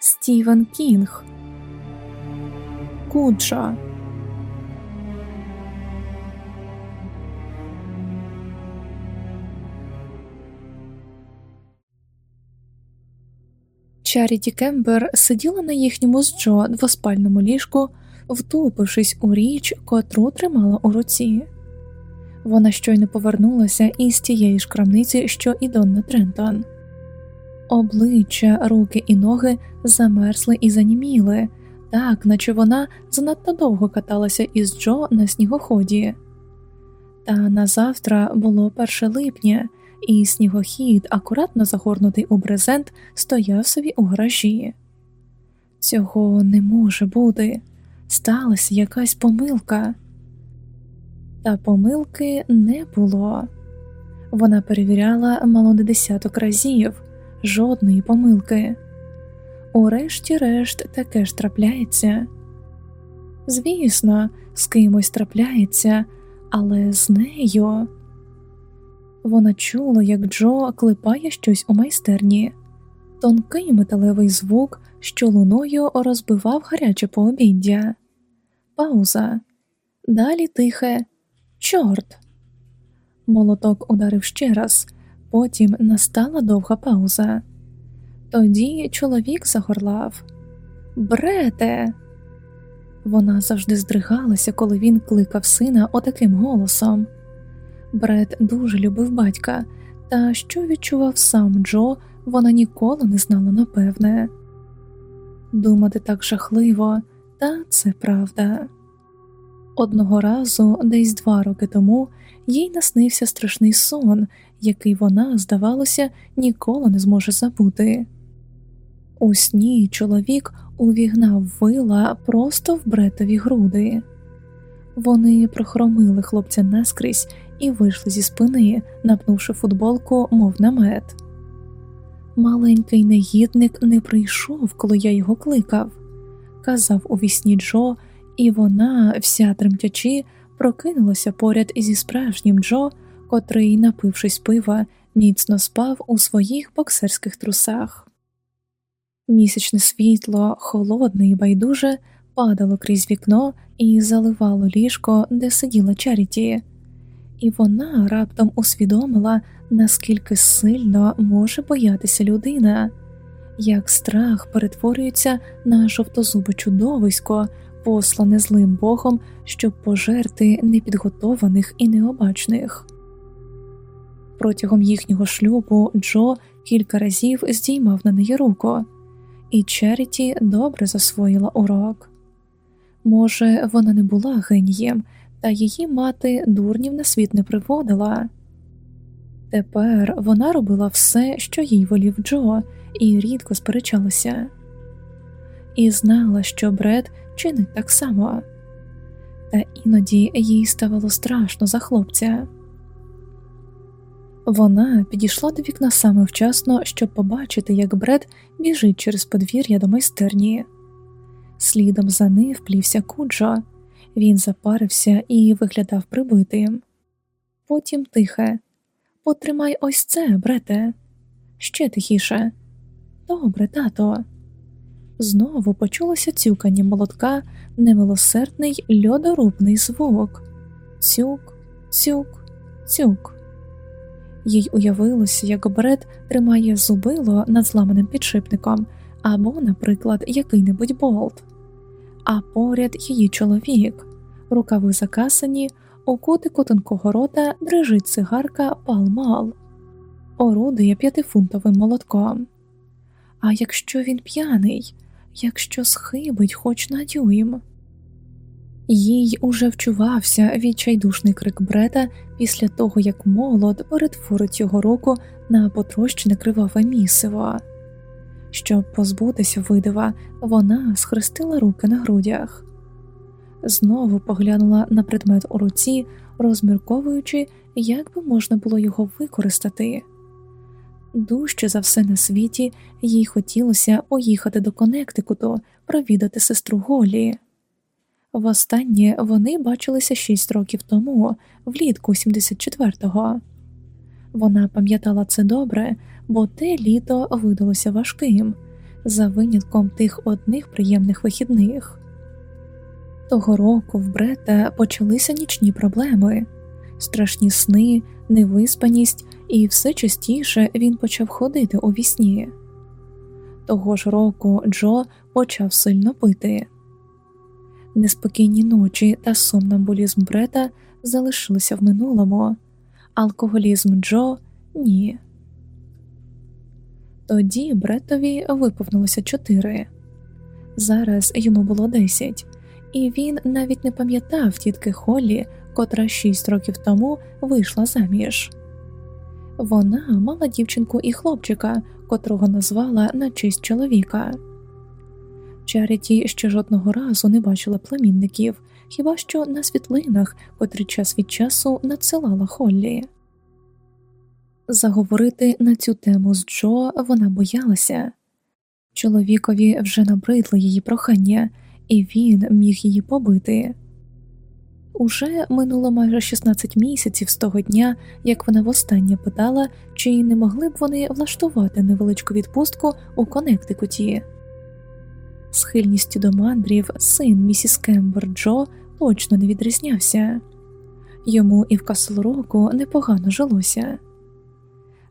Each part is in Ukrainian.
Стівен Кінг, Куджа. Чаріті Кембер сиділа на їхньому з Джо двоспальному ліжку, втупившись у річ, котру тримала у руці. Вона щойно повернулася із тієї ж крамниці, що і Донна Трентон. Обличчя, руки і ноги замерзли і заніміли, так наче вона занадто довго каталася із Джо на снігоході. Та на завтра було 1 липня, і снігохід, акуратно загорнутий у брезент, стояв собі у гаражі. Цього не може бути, сталася якась помилка. Та помилки не було. Вона перевіряла мало не десяток разів жодної помилки. Урешті-решт таке ж трапляється. Звісно, з кимось трапляється, але з нею. Вона чула, як Джо клепає щось у майстерні, тонкий металевий звук, що луною розбивав гаряче пообіддя. Пауза. Далі тихе чорт. Молоток ударив ще раз, потім настала довга пауза. Тоді чоловік загорлав Брете. Вона завжди здригалася, коли він кликав сина отаким голосом. Бред дуже любив батька, та що відчував сам Джо, вона ніколи не знала напевне. Думати так жахливо, та це правда. Одного разу, десь два роки тому, їй наснився страшний сон, який вона, здавалося, ніколи не зможе забути. У сні чоловік увігнав вила просто в бретові груди. Вони прохромили хлопця наскрізь і вийшли зі спини, напнувши футболку, мов намет. Маленький негідник не прийшов, коли я його кликав, казав у вісні Джо, і вона, вся тремтячи, прокинулася поряд зі справжнім Джо, котрий, напившись пива, міцно спав у своїх боксерських трусах. Місячне світло, холодне і байдуже, падало крізь вікно і заливало ліжко, де сиділа Чаріті, і вона раптом усвідомила, наскільки сильно може боятися людина, як страх перетворюється на жовтозубе чудовисько, послане злим богом, щоб пожерти непідготованих і необачних. Протягом їхнього шлюбу Джо кілька разів здіймав на неї руку, і Черіті добре засвоїла урок. Може, вона не була генієм, та її мати дурнів на світ не приводила. Тепер вона робила все, що їй волів Джо, і рідко сперечалася, і знала, що Бред чинить так само, та іноді їй ставало страшно за хлопця. Вона підійшла до вікна саме вчасно, щоб побачити, як Бред біжить через подвір'я до майстерні. Слідом за ним вплівся куджо, він запарився і виглядав прибитим. Потім тихе Потримай ось це, брете, ще тихіше. Добре, тато. Знову почулося цюкання молотка, немилосердний льодорубний звук. Цюк, цюк, цюк. Їй уявилося, як Бред тримає зубило над зламаним підшипником або, наприклад, який-небудь болт, а поряд її чоловік, рукави закасані, у кутику тонкого рота дрижить цигарка палмал, орудує п'ятифунтовим молотком. А якщо він п'яний, якщо схибить хоч на дюйм? Їй уже вчувався відчайдушний крик брета після того, як молод перетворить його руку на потрощене криваве місиво. Щоб позбутися видива, вона схрестила руки на грудях, знову поглянула на предмет у руці, розмірковуючи, як би можна було його використати. Дужче за все на світі їй хотілося поїхати до Коннектикуту, провідати сестру Голі. Востаннє вони бачилися шість років тому, влітку 74-го. Вона пам'ятала це добре, бо те літо видалося важким, за винятком тих одних приємних вихідних. Того року в Брета почалися нічні проблеми, страшні сни, невиспаність, і все частіше він почав ходити у вісні. Того ж року Джо почав сильно пити. Неспокійні ночі та сомнамбулізм Брета залишилися в минулому, алкоголізм Джо ні. Тоді Бретові виповнилося чотири. Зараз йому було десять, і він навіть не пам'ятав тітки Холлі, котра шість років тому вийшла заміж. Вона мала дівчинку і хлопчика, котрого назвала на честь чоловіка. Чаріті ще жодного разу не бачила племінників, хіба що на світлинах, котрі час від часу надсилала Холлі. Заговорити на цю тему з Джо вона боялася. Чоловікові вже набридло її прохання, і він міг її побити. Уже минуло майже 16 місяців з того дня, як вона востаннє питала, чи не могли б вони влаштувати невеличку відпустку у Коннектикуті. Схильністю до мандрів син місіс Кембер Джо точно не відрізнявся йому і в Каслроку непогано жилося.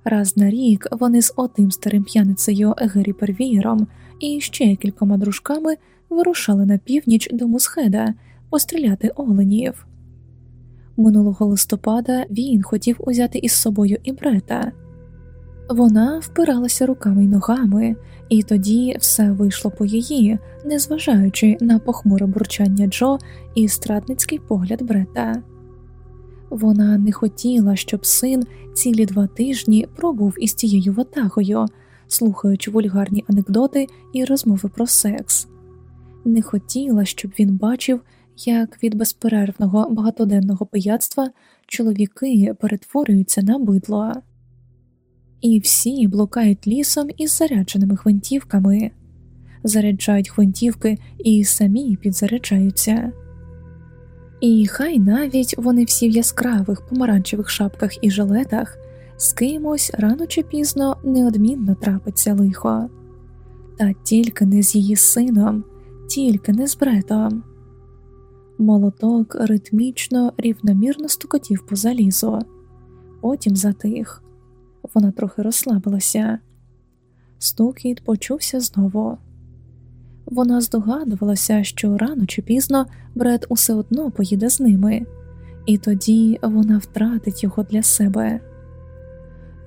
Раз на рік вони з отим старим п'яницею Гері Первієром і ще кількома дружками вирушали на північ до Мусхеда постріляти оленів. Минулого листопада він хотів узяти із собою і брета. Вона впиралася руками й ногами, і тоді все вийшло по її, незважаючи на похмуре бурчання Джо і страдницький погляд брета. Вона не хотіла, щоб син цілі два тижні пробув із цією ватагою, слухаючи вульгарні анекдоти і розмови про секс, не хотіла, щоб він бачив, як від безперервного багатоденного пияцтва чоловіки перетворюються на бидло, і всі блукають лісом із зарядженими гвинтівками, заряджають гвинтівки і самі підзаряджаються. І хай навіть вони всі в яскравих помаранчевих шапках і жилетах з кимось рано чи пізно неодмінно трапиться лихо, та тільки не з її сином, тільки не з бретом. Молоток ритмічно, рівномірно стукотів по залізу, потім затих. Вона трохи розслабилася. Стукіт почувся знову. Вона здогадувалася, що рано чи пізно Бред усе одно поїде з ними, і тоді вона втратить його для себе.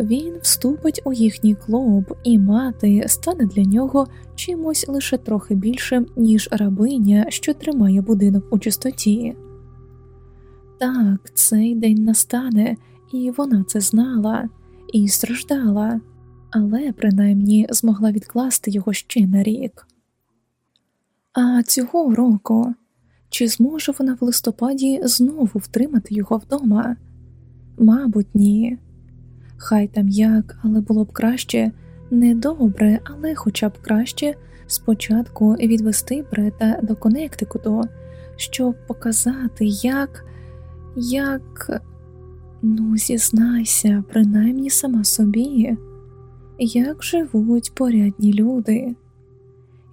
Він вступить у їхній клуб, і мати стане для нього чимось лише трохи більшим, ніж рабиня, що тримає будинок у чистоті. Так, цей день настане, і вона це знала і страждала, але принаймні змогла відкласти його ще на рік. А цього року чи зможе вона в листопаді знову втримати його вдома? Мабуть, ні. Хай там як, але було б краще, не добре, але хоча б краще спочатку відвести Брета до Коннектикуту, щоб показати, як, як, ну, зізнайся, принаймні сама собі, як живуть порядні люди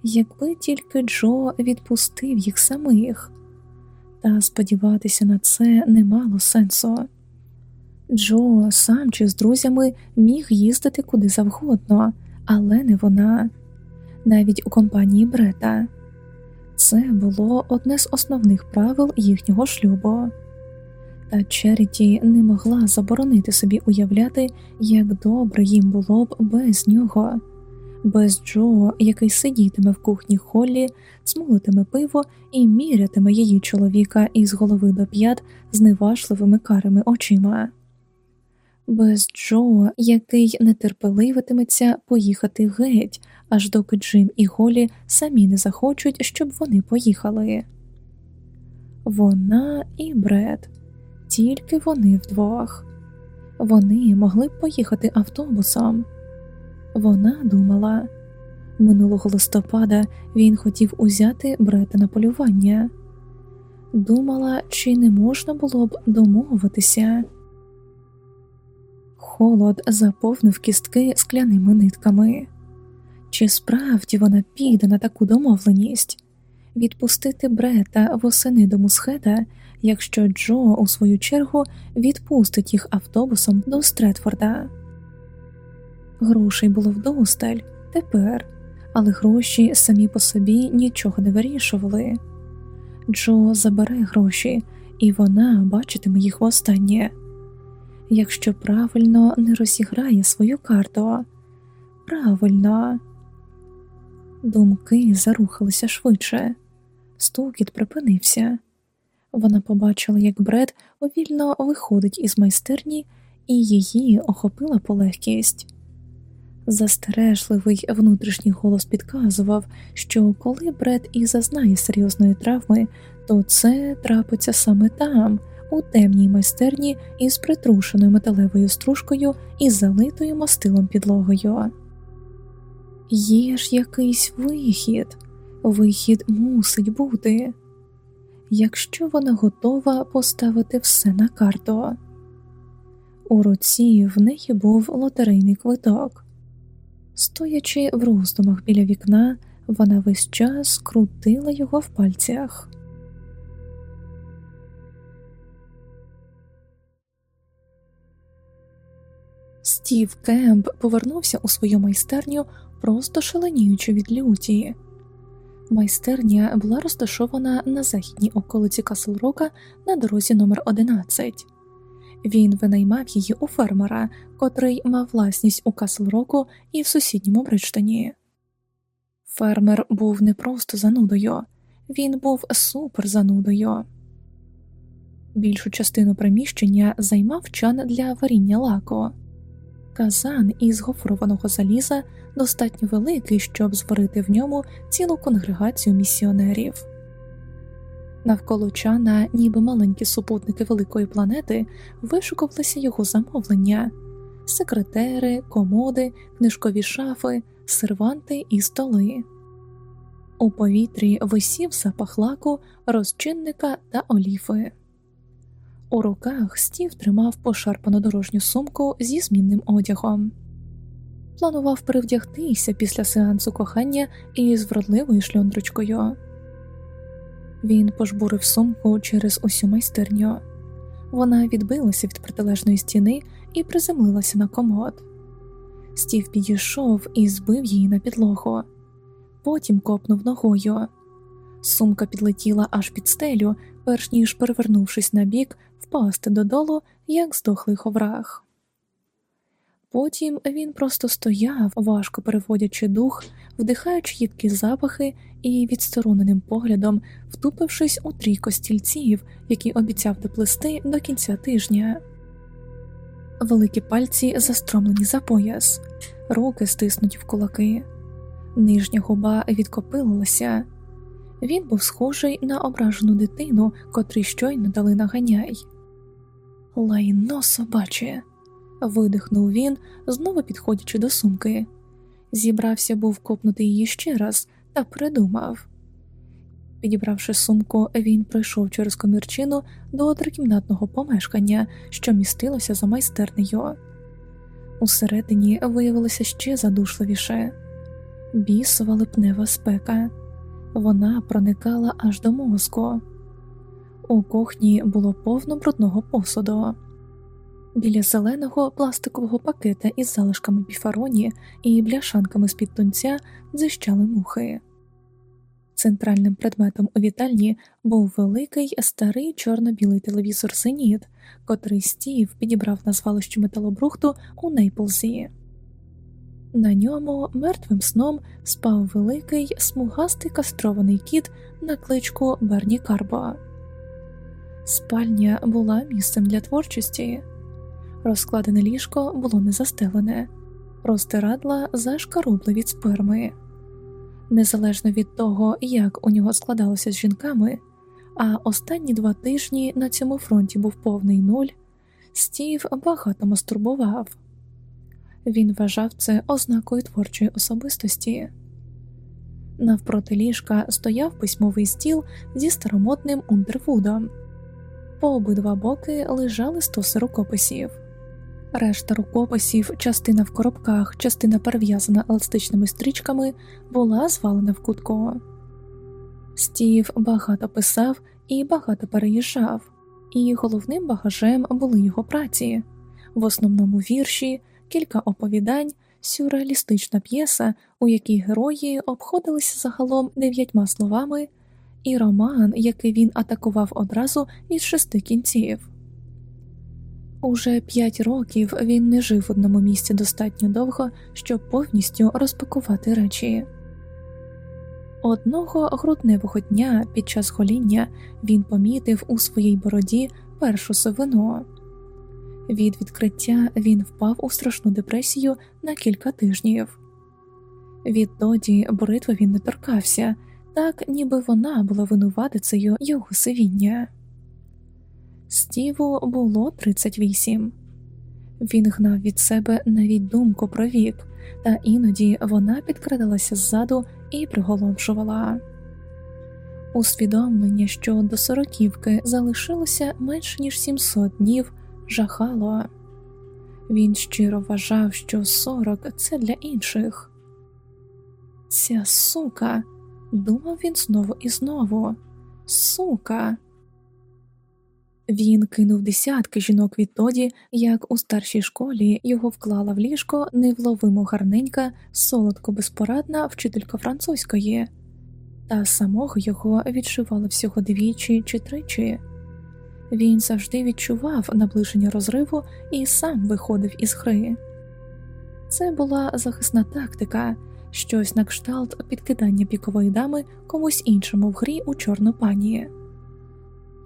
якби тільки Джо відпустив їх самих, та сподіватися на це не мало сенсу. Джо сам чи з друзями міг їздити куди завгодно, але не вона, навіть у компанії Брета. Це було одне з основних правил їхнього шлюбу. Та Черіті не могла заборонити собі уявляти, як добре їм було б без нього без Джо, який сидітиме в кухні Холлі, смолитиме пиво і мірятиме її чоловіка із голови до п'ят з неважливими карими очима, без Джо, який нетерпеливитиметься поїхати геть, аж доки Джим і Голі самі не захочуть, щоб вони поїхали. Вона і Бред, тільки вони вдвох. Вони могли б поїхати автобусом. Вона думала, минулого листопада він хотів узяти брата на полювання, думала, чи не можна було б домовитися. Холод заповнив кістки скляними нитками, Чи справді вона піде на таку домовленість відпустити Брета восени до Мусхеда, якщо Джо, у свою чергу, відпустить їх автобусом до Стретфорда? Грошей було вдосталь тепер, але гроші самі по собі нічого не вирішували. Джо забере гроші, і вона бачитиме їх востаннє. Якщо правильно не розіграє свою карту, правильно. Думки зарухалися швидше, стукіт припинився. Вона побачила, як Бред повільно виходить із майстерні, і її охопила полегкість. Застережливий внутрішній голос підказував, що коли Бред і зазнає серйозної травми, то це трапиться саме там, у темній майстерні із притрушеною металевою стружкою і залитою мастилом підлогою. Є ж якийсь вихід, вихід мусить бути, якщо вона готова поставити все на карту. У руці в неї був лотерейний квиток. Стоячи в роздумах біля вікна, вона весь час крутила його в пальцях. Стів Кемп повернувся у свою майстерню, просто шаленіючи від люті. Майстерня була розташована на західній околиці Каслрока на дорозі номер 11 Він винаймав її у фермера, котрий мав власність у Каслроку і в сусідньому Бриджтоні. Фермер був не просто занудою, він був суперзанудою. Більшу частину приміщення займав чан для варіння лаку. Казан із гофрованого заліза достатньо великий, щоб зварити в ньому цілу конгрегацію місіонерів. Навколо чана, ніби маленькі супутники великої планети, вишукувалися його замовлення секретери, комоди, книжкові шафи, серванти і столи. У повітрі висів запах лаку, розчинника та оліфи. У руках стів тримав пошарпану дорожню сумку зі змінним одягом. Планував перевдягтися після сеансу кохання із вродливою шльондрочкою. Він пожбурив сумку через усю майстерню. Вона відбилася від протилежної стіни і приземлилася на комод. Стів підійшов і збив її на підлогу, потім копнув ногою. Сумка підлетіла аж під стелю, перш ніж, перевернувшись на бік, впасти додолу, як здохлий ховрах. Потім він просто стояв, важко переводячи дух, вдихаючи їдкі запахи і відстороненим поглядом, втупившись у трійко стільців, які обіцяв доплисти до кінця тижня. Великі пальці застромлені за пояс, руки стиснуті в кулаки, нижня губа відкопилилася. Він був схожий на ображену дитину, котрий щойно дали наганяй. Лайно собаче, видихнув він, знову підходячи до сумки. Зібрався був копнути її ще раз та придумав. Підібравши сумку, він пройшов через комірчину до трикімнатного помешкання, що містилося за майстернею. Усередині виявилося ще задушливіше бісова липнева спека вона проникала аж до мозку. У кухні було повно брудного посуду. Біля зеленого пластикового пакета із залишками біфароні і бляшанками з під тунця зищали мухи. Центральним предметом у вітальні був великий старий чорно-білий телевізор Зеніт, котрий стів підібрав на звалищі металобрухту у Нейплзі. На ньому мертвим сном спав великий смугастий кастрований кіт на кличку Берні Карбо. Спальня була місцем для творчості, розкладене ліжко було не застелене, простирадла зашкарубли від сперми. Незалежно від того, як у нього складалося з жінками, а останні два тижні на цьому фронті був повний нуль, стів багато мастурбував. Він вважав це ознакою творчої особистості. Навпроти ліжка стояв письмовий стіл зі старомодним унтервудом, по обидва боки лежали стоси рукописів. Решта рукописів, частина в коробках, частина перев'язана еластичними стрічками, була звалена в кутко. Стів багато писав і багато переїжджав, і головним багажем були його праці, в основному вірші, кілька оповідань, сюрреалістична п'єса, у якій герої обходилися загалом дев'ятьма словами, і роман, який він атакував одразу із шести кінців. Уже п'ять років він не жив в одному місці достатньо довго, щоб повністю розпакувати речі. Одного грудневого дня під час гоління він помітив у своїй бороді першу сивину. Від відкриття він впав у страшну депресію на кілька тижнів. Відтоді бритви він не торкався, так ніби вона була винуватицею його сивіння. Стіву було 38. Він гнав від себе навіть думку про вік, та іноді вона підкрадалася ззаду і приголомшувала. Усвідомлення, що до сороківки залишилося менше ніж 700 днів, жахало. Він щиро вважав, що сорок це для інших. Ця сука, думав він знову і знову. Сука. Він кинув десятки жінок відтоді, як у старшій школі його вклала в ліжко невловимо гарненька, солодко безпорадна вчителька французької, та самого його відшивали всього двічі чи тричі. Він завжди відчував наближення розриву і сам виходив із гри. Це була захисна тактика, щось на кшталт підкидання пікової дами комусь іншому в грі у чорну пані.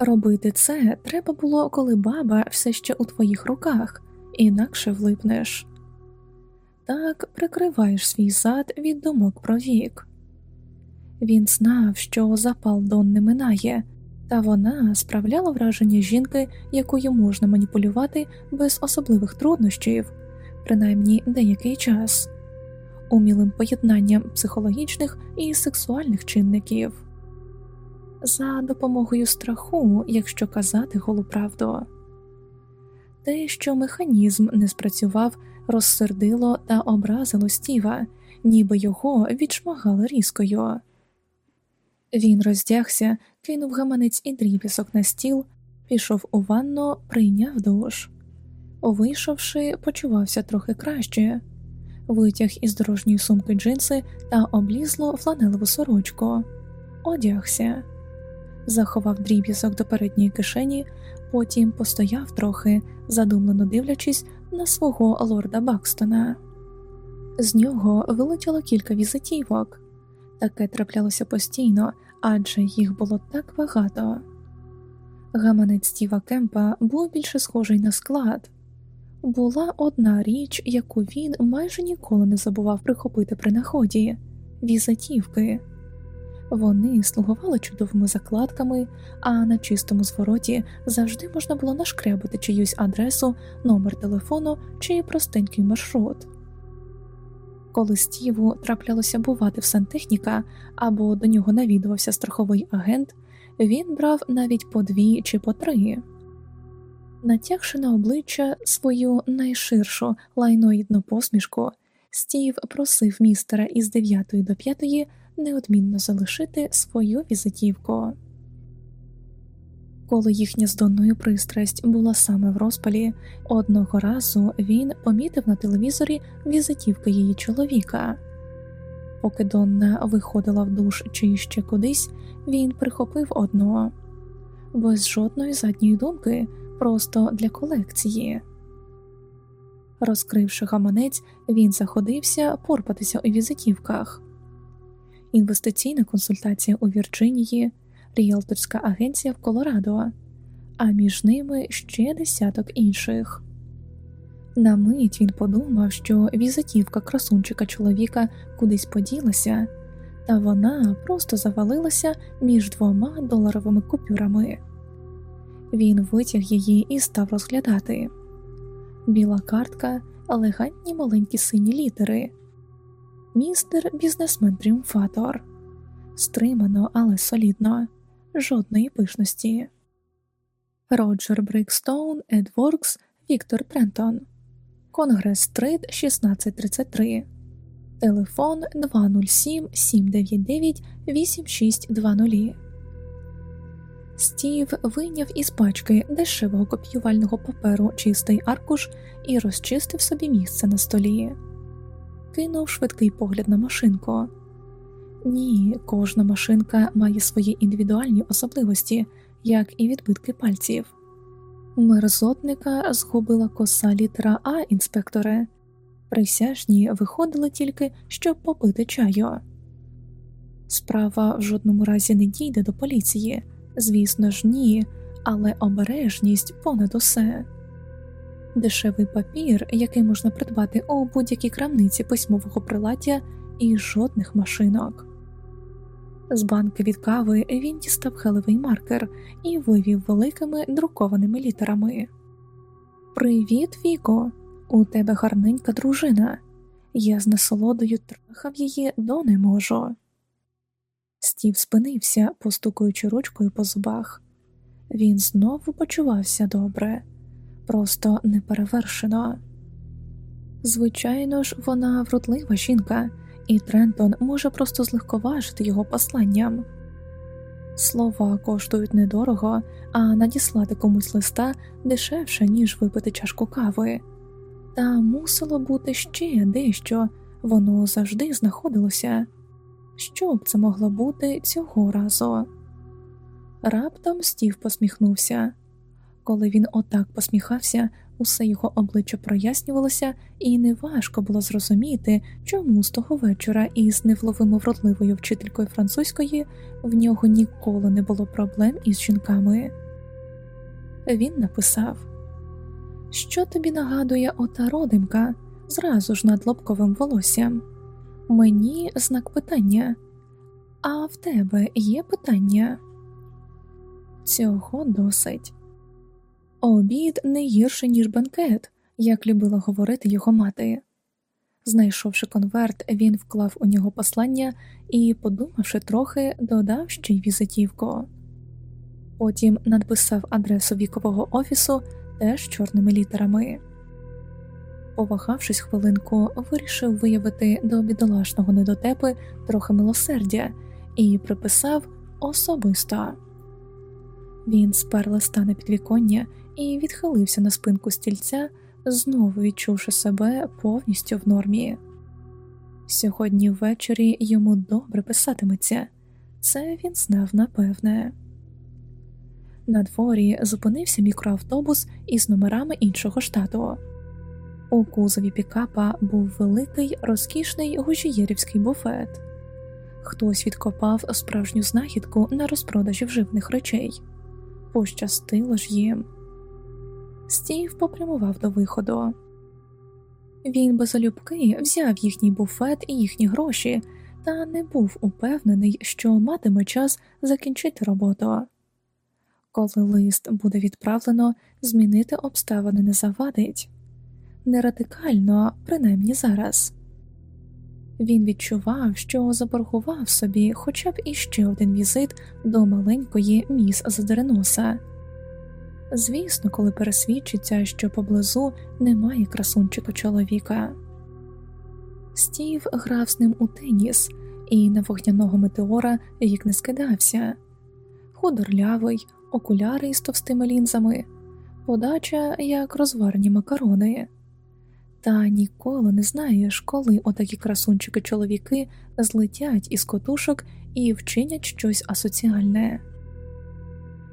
Робити це треба було, коли баба все ще у твоїх руках, інакше влипнеш. Так прикриваєш свій зад від думок про вік. Він знав, що запал Дон не минає, та вона справляла враження жінки, якою можна маніпулювати без особливих труднощів, принаймні деякий час, умілим поєднанням психологічних і сексуальних чинників за допомогою страху, якщо казати голу правду. Те, що механізм не спрацював, розсердило та образило стіва, ніби його відшмагали різкою. Він роздягся, кинув гаманець і дрібісок на стіл, пішов у ванну, прийняв душ. Вийшовши, почувався трохи краще, витяг із дорожньої сумки джинси та облізло фланелеву сорочку, одягся заховав дріб'язок до передньої кишені, потім постояв трохи, задумлено дивлячись на свого лорда Бакстона. З нього вилетіло кілька візитівок. Таке траплялося постійно, адже їх було так багато. Гаманець Стіва Кемпа був більше схожий на склад. Була одна річ, яку він майже ніколи не забував прихопити при наході візитівки. Вони слугували чудовими закладками, а на чистому звороті завжди можна було нашкрябати чиюсь адресу, номер телефону чи простенький маршрут. Коли Стіву траплялося бувати в сантехніка або до нього навідувався страховий агент, він брав навіть по дві чи по три. Натягши на обличчя свою найширшу лайноїдну посмішку, Стів просив містера із 9 до 5 неодмінно залишити свою візитівку. Коли їхня з Донною пристрасть була саме в розпалі, одного разу він помітив на телевізорі візитівки її чоловіка. Поки Донна виходила в душ чи ще кудись, він прихопив одного без жодної задньої думки, просто для колекції. Розкривши гаманець, він заходився порпатися у візитівках інвестиційна консультація у Вірджинії, ріелторська агенція в Колорадо, а між ними ще десяток інших. На мить він подумав, що візитівка красунчика чоловіка кудись поділася, та вона просто завалилася між двома доларовими купюрами. Він витяг її і став розглядати біла картка, елегантні маленькі сині літери містер бізнесмен тріумфатор, стримано, але солідно, жодної пишності. Роджер Брикстоун, Едворкс, Віктор Трентон, Конгрес Стрит 1633, телефон 207 799 8620. Стів вийняв із пачки дешевого копіювального паперу чистий аркуш і розчистив собі місце на столі, кинув швидкий погляд на машинку. Ні, кожна машинка має свої індивідуальні особливості, як і відбитки пальців. Мерзотника згубила коса літера А інспектори, присяжні виходили тільки, щоб попити чаю. Справа в жодному разі не дійде до поліції, звісно ж, ні, але обережність понад усе. Дешевий папір, який можна придбати у будь-якій крамниці письмового приладдя, і жодних машинок. З банки від кави він дістав хелевий маркер і вивів великими друкованими літерами. Привіт, Віко, у тебе гарненька дружина. Я з насолодою трахав її до не можу. Стів спинився, постукуючи ручкою по зубах. Він знову почувався добре, просто неперевершено. Звичайно ж, вона вродлива жінка і Трентон може просто злегковажити його посланням. Слова коштують недорого, а надіслати комусь листа дешевше, ніж випити чашку кави, та мусило бути ще дещо, воно завжди знаходилося. Що б це могло бути цього разу? Раптом стів посміхнувся. Коли він отак посміхався, усе його обличчя прояснювалося, і неважко було зрозуміти, чому з того вечора із невловимо вродливою вчителькою французької в нього ніколи не було проблем із жінками. Він написав, що тобі нагадує ота родимка зразу ж над лобковим волоссям. Мені знак питання, а в тебе є питання? Цього досить. Обід не гірше, ніж банкет, як любила говорити його мати. Знайшовши конверт, він вклав у нього послання і, подумавши трохи, додав ще й візитівку. Потім надписав адресу вікового офісу теж чорними літерами. Повагавшись хвилинку, вирішив виявити до бідолашного недотепи трохи милосердя і приписав особисто. Він спер листа на підвіконня і відхилився на спинку стільця, знову відчувши себе повністю в нормі. Сьогодні ввечері йому добре писатиметься, це він знав напевне. На дворі зупинився мікроавтобус із номерами іншого штату. У кузові Пікапа був великий розкішний гужієрівський буфет. Хтось відкопав справжню знахідку на розпродажі вживних речей. Пощастило ж їм. Стів попрямував до виходу. Він безолюбки взяв їхній буфет і їхні гроші, та не був упевнений, що матиме час закінчити роботу. Коли лист буде відправлено, змінити обставини не завадить не радикально, принаймні зараз. Він відчував, що заборгував собі хоча б іще один візит до маленької міс Задереноса. Звісно, коли пересвідчиться, що поблизу немає красунчика чоловіка. Стів грав з ним у теніс, і на вогняного метеора вік не скидався худорлявий, окуляри із товстими лінзами, подача як розварені макарони. Та ніколи не знаєш, коли отакі красунчики чоловіки злетять із котушок і вчинять щось асоціальне.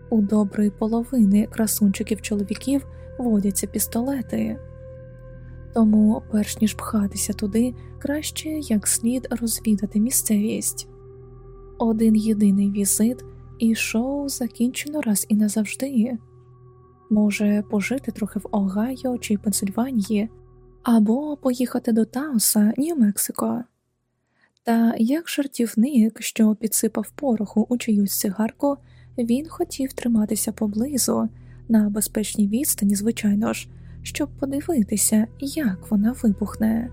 У доброї половини красунчиків чоловіків водяться пістолети, тому, перш ніж пхатися туди, краще як слід розвідати місцевість. Один єдиний візит, і шоу закінчено раз і назавжди. Може пожити трохи в Огайо чи Пенсильванії або поїхати до Тауса, Нью-Мексико. Та як жартівник, що підсипав пороху у чиюсь цигарку, він хотів триматися поблизу, на безпечній відстані, звичайно ж, щоб подивитися, як вона вибухне.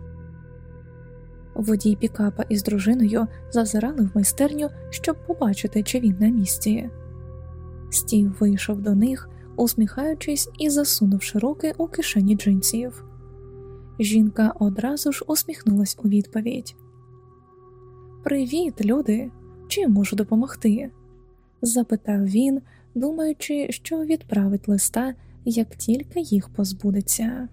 Водій Пікапа із дружиною зазирали в майстерню, щоб побачити, чи він на місці. Стів вийшов до них, усміхаючись і засунувши руки у кишені джинсів. Жінка одразу ж усміхнулась у відповідь. Привіт, люди, чим можу допомогти? запитав він, думаючи, що відправить листа, як тільки їх позбудеться.